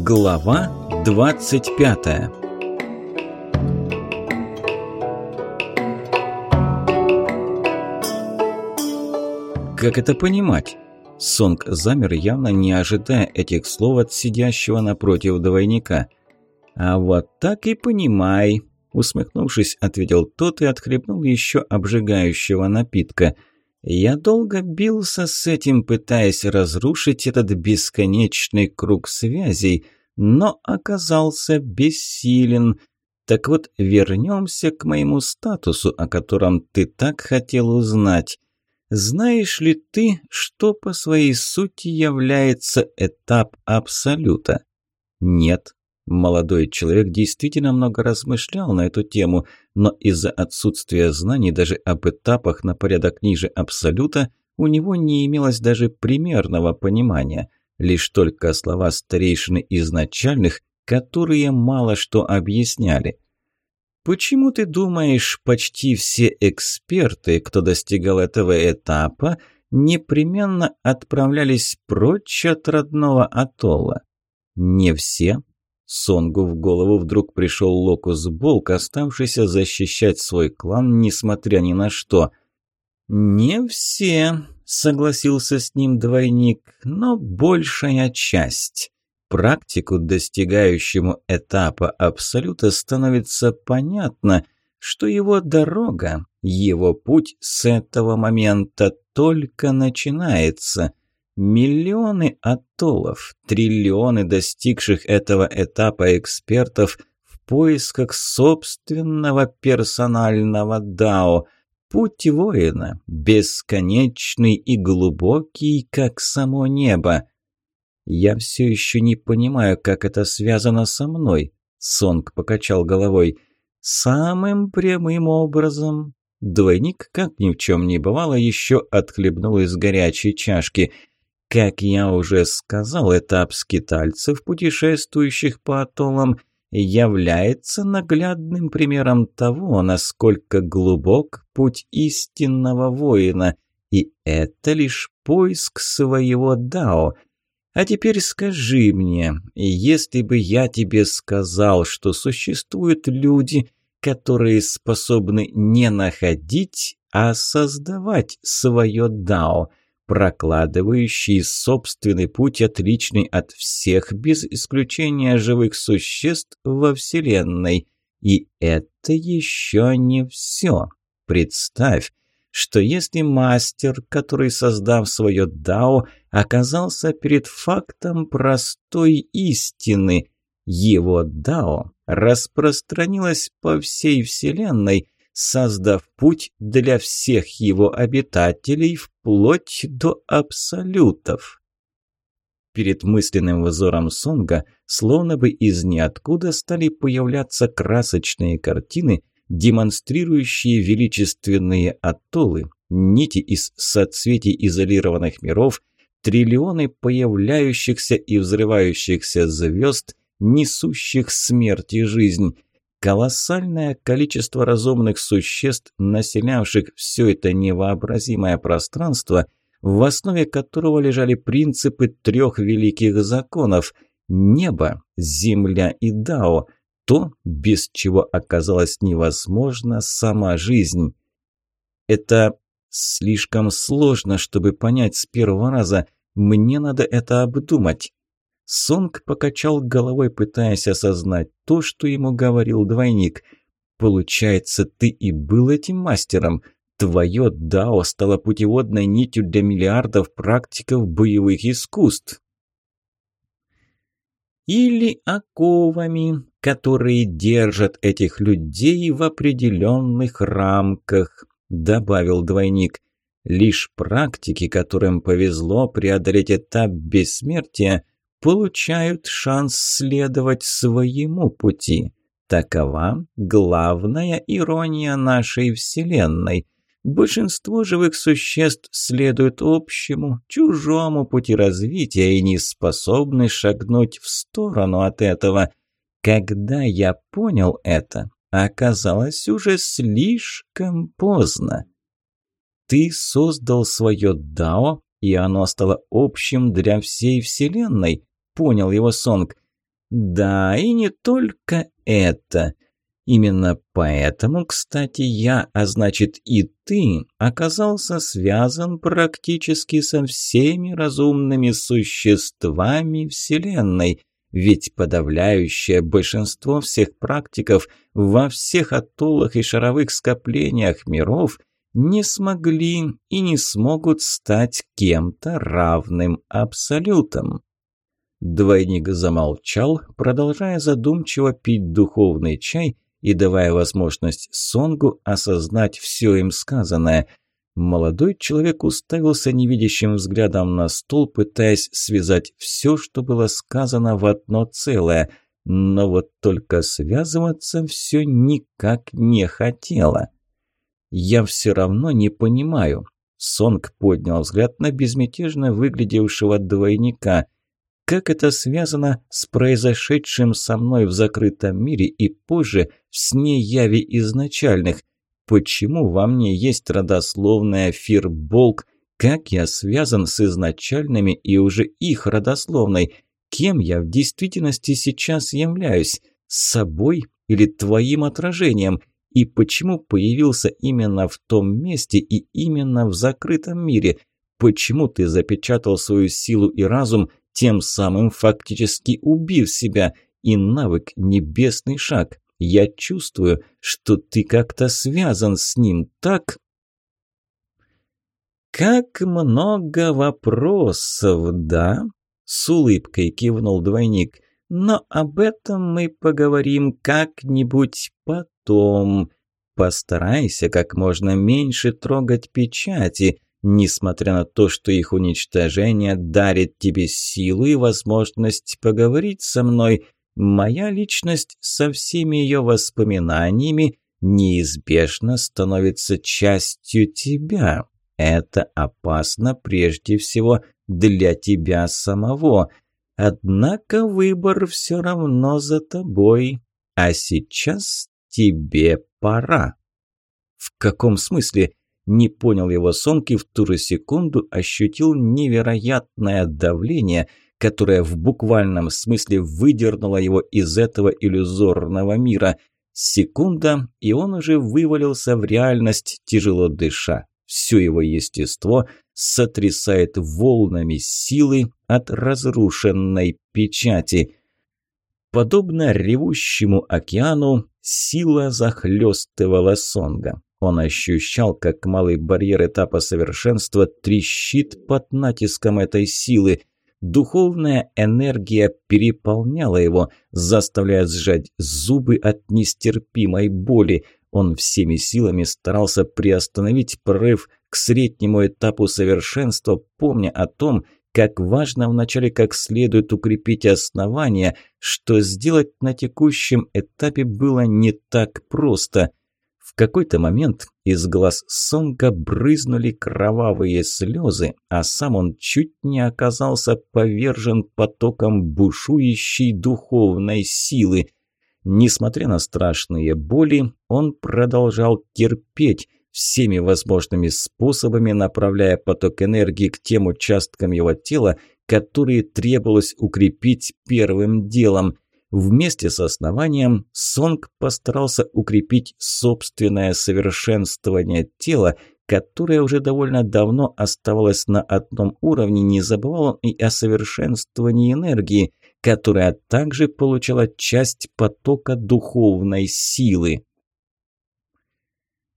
Глава 25 Как это понимать? Сонг замер, явно не ожидая этих слов от сидящего напротив двойника. «А вот так и понимай», – усмехнувшись, ответил тот и отхлебнул еще обжигающего напитка – я долго бился с этим, пытаясь разрушить этот бесконечный круг связей, но оказался бессилен. Так вот, вернемся к моему статусу, о котором ты так хотел узнать. Знаешь ли ты, что по своей сути является этап Абсолюта? Нет, Молодой человек действительно много размышлял на эту тему, но из-за отсутствия знаний даже об этапах на порядок ниже Абсолюта у него не имелось даже примерного понимания, лишь только слова старейшины изначальных, которые мало что объясняли. Почему ты думаешь, почти все эксперты, кто достигал этого этапа, непременно отправлялись прочь от родного атолла? Не все, Сонгу в голову вдруг пришел Локус Болк, оставшийся защищать свой клан, несмотря ни на что. «Не все», — согласился с ним двойник, — «но большая часть». Практику, достигающему этапа Абсолюта, становится понятно, что его дорога, его путь с этого момента только начинается – Миллионы атолов, триллионы достигших этого этапа экспертов в поисках собственного персонального дао. Путь воина, бесконечный и глубокий, как само небо. «Я все еще не понимаю, как это связано со мной», — Сонг покачал головой. «Самым прямым образом». Двойник, как ни в чем не бывало, еще отхлебнул из горячей чашки — как я уже сказал, этап скитальцев, путешествующих по атоллам, является наглядным примером того, насколько глубок путь истинного воина, и это лишь поиск своего дао. А теперь скажи мне, если бы я тебе сказал, что существуют люди, которые способны не находить, а создавать свое дао – прокладывающий собственный путь, отличный от всех, без исключения живых существ во Вселенной. И это еще не все. Представь, что если мастер, который, создав свое дао, оказался перед фактом простой истины, его дао распространилось по всей Вселенной, создав путь для всех его обитателей вплоть до абсолютов. Перед мысленным взором Сонга словно бы из ниоткуда стали появляться красочные картины, демонстрирующие величественные атоллы, нити из соцветий изолированных миров, триллионы появляющихся и взрывающихся звезд, несущих смерть и жизнь – Колоссальное количество разумных существ, населявших все это невообразимое пространство, в основе которого лежали принципы трех великих законов – небо, земля и дао, то, без чего оказалась невозможна сама жизнь. Это слишком сложно, чтобы понять с первого раза, мне надо это обдумать. Сонг покачал головой, пытаясь осознать то, что ему говорил двойник. «Получается, ты и был этим мастером. Твое дао стало путеводной нитью для миллиардов практиков боевых искусств». Или оковами, которые держат этих людей в определенных рамках, добавил двойник. Лишь практики, которым повезло преодолеть этап бессмертия, получают шанс следовать своему пути. Такова главная ирония нашей Вселенной. Большинство живых существ следуют общему, чужому пути развития и не способны шагнуть в сторону от этого. Когда я понял это, оказалось уже слишком поздно. Ты создал свое Дао, и оно стало общим для всей Вселенной понял его Сонг. Да, и не только это. Именно поэтому, кстати, я, а значит и ты, оказался связан практически со всеми разумными существами Вселенной, ведь подавляющее большинство всех практиков во всех атоллах и шаровых скоплениях миров не смогли и не смогут стать кем-то равным абсолютом. Двойник замолчал, продолжая задумчиво пить духовный чай и давая возможность Сонгу осознать все им сказанное. Молодой человек уставился невидящим взглядом на стол, пытаясь связать все, что было сказано в одно целое, но вот только связываться все никак не хотело. «Я все равно не понимаю». Сонг поднял взгляд на безмятежно выглядевшего двойника – как это связано с произошедшим со мной в закрытом мире и позже в сне яви изначальных? Почему во мне есть родословная фирболк? Как я связан с изначальными и уже их родословной? Кем я в действительности сейчас являюсь? Собой или твоим отражением? И почему появился именно в том месте и именно в закрытом мире? Почему ты запечатал свою силу и разум – тем самым фактически убив себя, и навык «Небесный шаг». Я чувствую, что ты как-то связан с ним, так?» «Как много вопросов, да?» – с улыбкой кивнул двойник. «Но об этом мы поговорим как-нибудь потом. Постарайся как можно меньше трогать печати» Несмотря на то, что их уничтожение дарит тебе силу и возможность поговорить со мной, моя личность со всеми ее воспоминаниями неизбежно становится частью тебя. Это опасно прежде всего для тебя самого. Однако выбор все равно за тобой. А сейчас тебе пора. В каком смысле? не понял его сумки, в ту же секунду ощутил невероятное давление, которое в буквальном смысле выдернуло его из этого иллюзорного мира. Секунда, и он уже вывалился в реальность, тяжело дыша. Все его естество сотрясает волнами силы от разрушенной печати. Подобно ревущему океану, сила захлестывала Сонга. Он ощущал, как малый барьер этапа совершенства трещит под натиском этой силы. Духовная энергия переполняла его, заставляя сжать зубы от нестерпимой боли. Он всеми силами старался приостановить прорыв к среднему этапу совершенства, помня о том, как важно вначале как следует укрепить основания, что сделать на текущем этапе было не так просто – в какой-то момент из глаз Сонка брызнули кровавые слезы, а сам он чуть не оказался повержен потоком бушующей духовной силы. Несмотря на страшные боли, он продолжал терпеть, всеми возможными способами направляя поток энергии к тем участкам его тела, которые требовалось укрепить первым делом. Вместе с основанием Сонг постарался укрепить собственное совершенствование тела, которое уже довольно давно оставалось на одном уровне, не забывал он и о совершенствовании энергии, которая также получала часть потока духовной силы.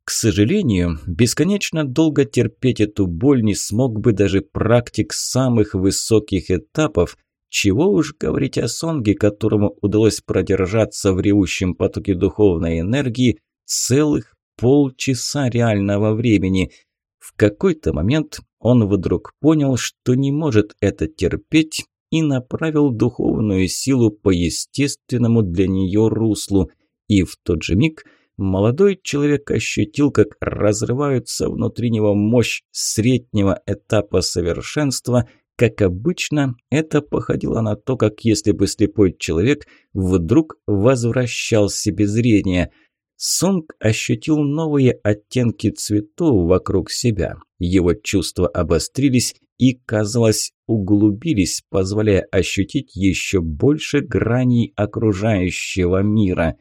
К сожалению, бесконечно долго терпеть эту боль не смог бы даже практик самых высоких этапов, чего уж говорить о Сонге, которому удалось продержаться в ревущем потоке духовной энергии целых полчаса реального времени. В какой-то момент он вдруг понял, что не может это терпеть и направил духовную силу по естественному для нее руслу. И в тот же миг молодой человек ощутил, как разрываются внутри него мощь среднего этапа совершенства – как обычно, это походило на то, как если бы слепой человек вдруг возвращал себе зрение. Сунг ощутил новые оттенки цветов вокруг себя. Его чувства обострились и, казалось, углубились, позволяя ощутить еще больше граней окружающего мира.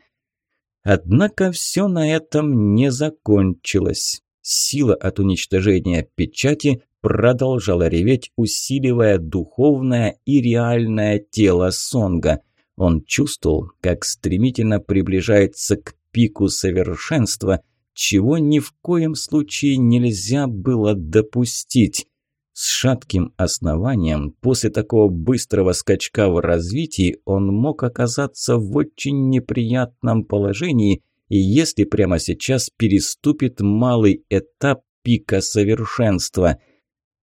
Однако все на этом не закончилось. Сила от уничтожения печати продолжало реветь, усиливая духовное и реальное тело Сонга. Он чувствовал, как стремительно приближается к пику совершенства, чего ни в коем случае нельзя было допустить. С шатким основанием после такого быстрого скачка в развитии он мог оказаться в очень неприятном положении, и если прямо сейчас переступит малый этап пика совершенства –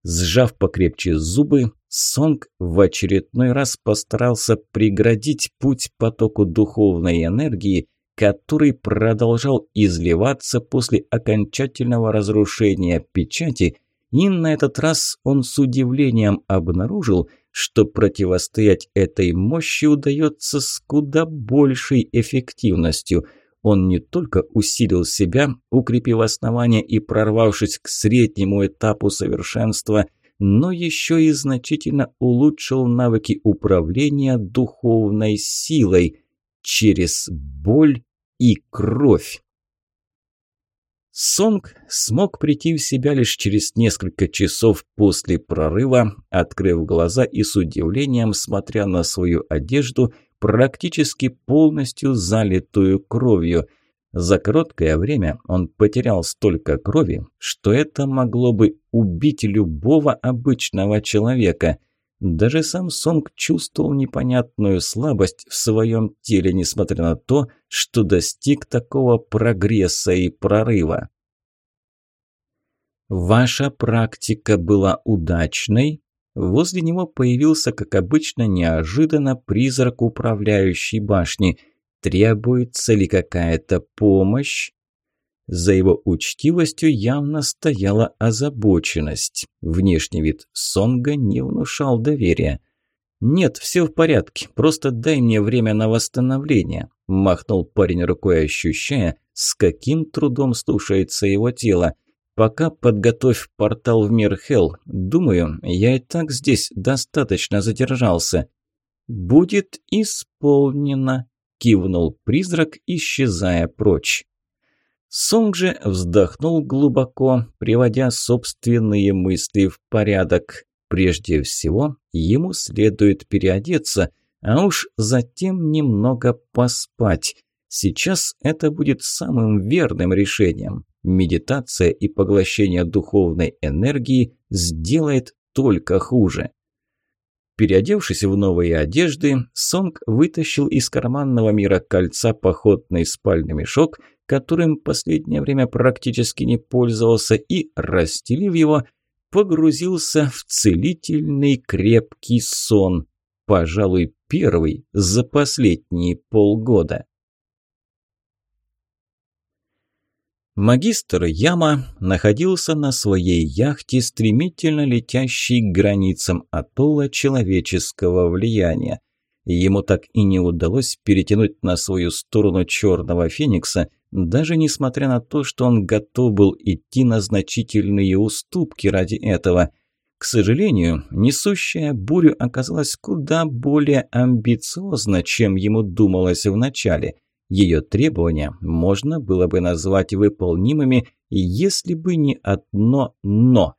Сжав покрепче зубы, Сонг в очередной раз постарался преградить путь потоку духовной энергии, который продолжал изливаться после окончательного разрушения печати, и на этот раз он с удивлением обнаружил, что противостоять этой мощи удается с куда большей эффективностью – он не только усилил себя, укрепив основание и прорвавшись к среднему этапу совершенства, но еще и значительно улучшил навыки управления духовной силой через боль и кровь. Сонг смог прийти в себя лишь через несколько часов после прорыва, открыв глаза и с удивлением, смотря на свою одежду – практически полностью залитую кровью. За короткое время он потерял столько крови, что это могло бы убить любого обычного человека. Даже сам Сонг чувствовал непонятную слабость в своем теле, несмотря на то, что достиг такого прогресса и прорыва. «Ваша практика была удачной?» Возле него появился, как обычно, неожиданно призрак управляющей башни. Требуется ли какая-то помощь? За его учтивостью явно стояла озабоченность. Внешний вид Сонга не внушал доверия. «Нет, все в порядке, просто дай мне время на восстановление», – махнул парень рукой, ощущая, с каким трудом слушается его тело – Пока подготовь портал в мир Хелл. Думаю, я и так здесь достаточно задержался. Будет исполнено, кивнул призрак, исчезая прочь. Сонг же вздохнул глубоко, приводя собственные мысли в порядок. Прежде всего, ему следует переодеться, а уж затем немного поспать. Сейчас это будет самым верным решением. Медитация и поглощение духовной энергии сделает только хуже. Переодевшись в новые одежды, Сонг вытащил из карманного мира кольца походный спальный мешок, которым последнее время практически не пользовался, и, расстелив его, погрузился в целительный крепкий сон, пожалуй, первый за последние полгода. Магистр Яма находился на своей яхте, стремительно летящей к границам атолла человеческого влияния. Ему так и не удалось перетянуть на свою сторону Черного Феникса, даже несмотря на то, что он готов был идти на значительные уступки ради этого. К сожалению, несущая бурю оказалась куда более амбициозна, чем ему думалось вначале – ее требования можно было бы назвать выполнимыми, если бы не одно «но».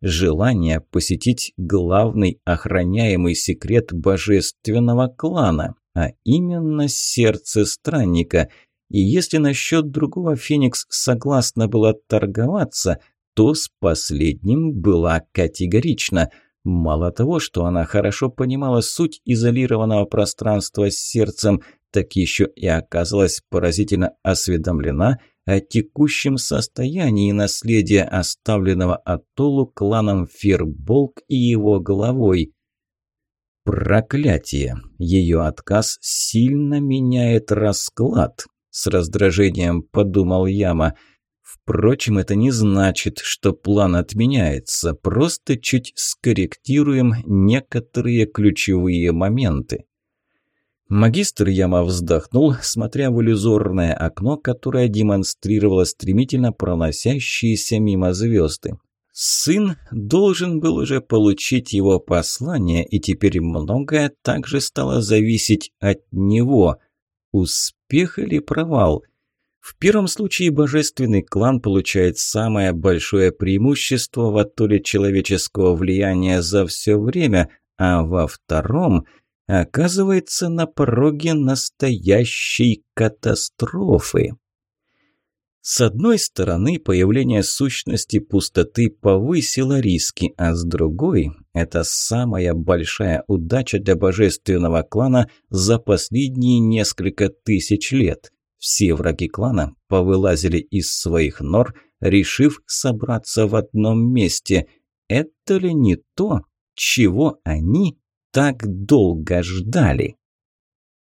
Желание посетить главный охраняемый секрет божественного клана, а именно сердце странника. И если насчет другого Феникс согласна была торговаться, то с последним была категорична – Мало того, что она хорошо понимала суть изолированного пространства с сердцем, так еще а и оказалась поразительно осведомлена о текущем состоянии наследия, оставленного Атолу кланом Фирболк и его главой. Проклятие! Ее отказ сильно меняет расклад, с раздражением подумал Яма. Впрочем, это не значит, что план отменяется, просто чуть скорректируем некоторые ключевые моменты. Магистр Яма вздохнул, смотря в иллюзорное окно, которое демонстрировало стремительно проносящиеся мимо звезды. Сын должен был уже получить его послание, и теперь многое также стало зависеть от него. Успех или провал? В первом случае божественный клан получает самое большое преимущество в оттоле человеческого влияния за все время, а во втором – оказывается на пороге настоящей катастрофы. С одной стороны, появление сущности пустоты повысило риски, а с другой – это самая большая удача для божественного клана за последние несколько тысяч лет. Все враги клана повылазили из своих нор, решив собраться в одном месте. Это ли не то, чего они так долго ждали.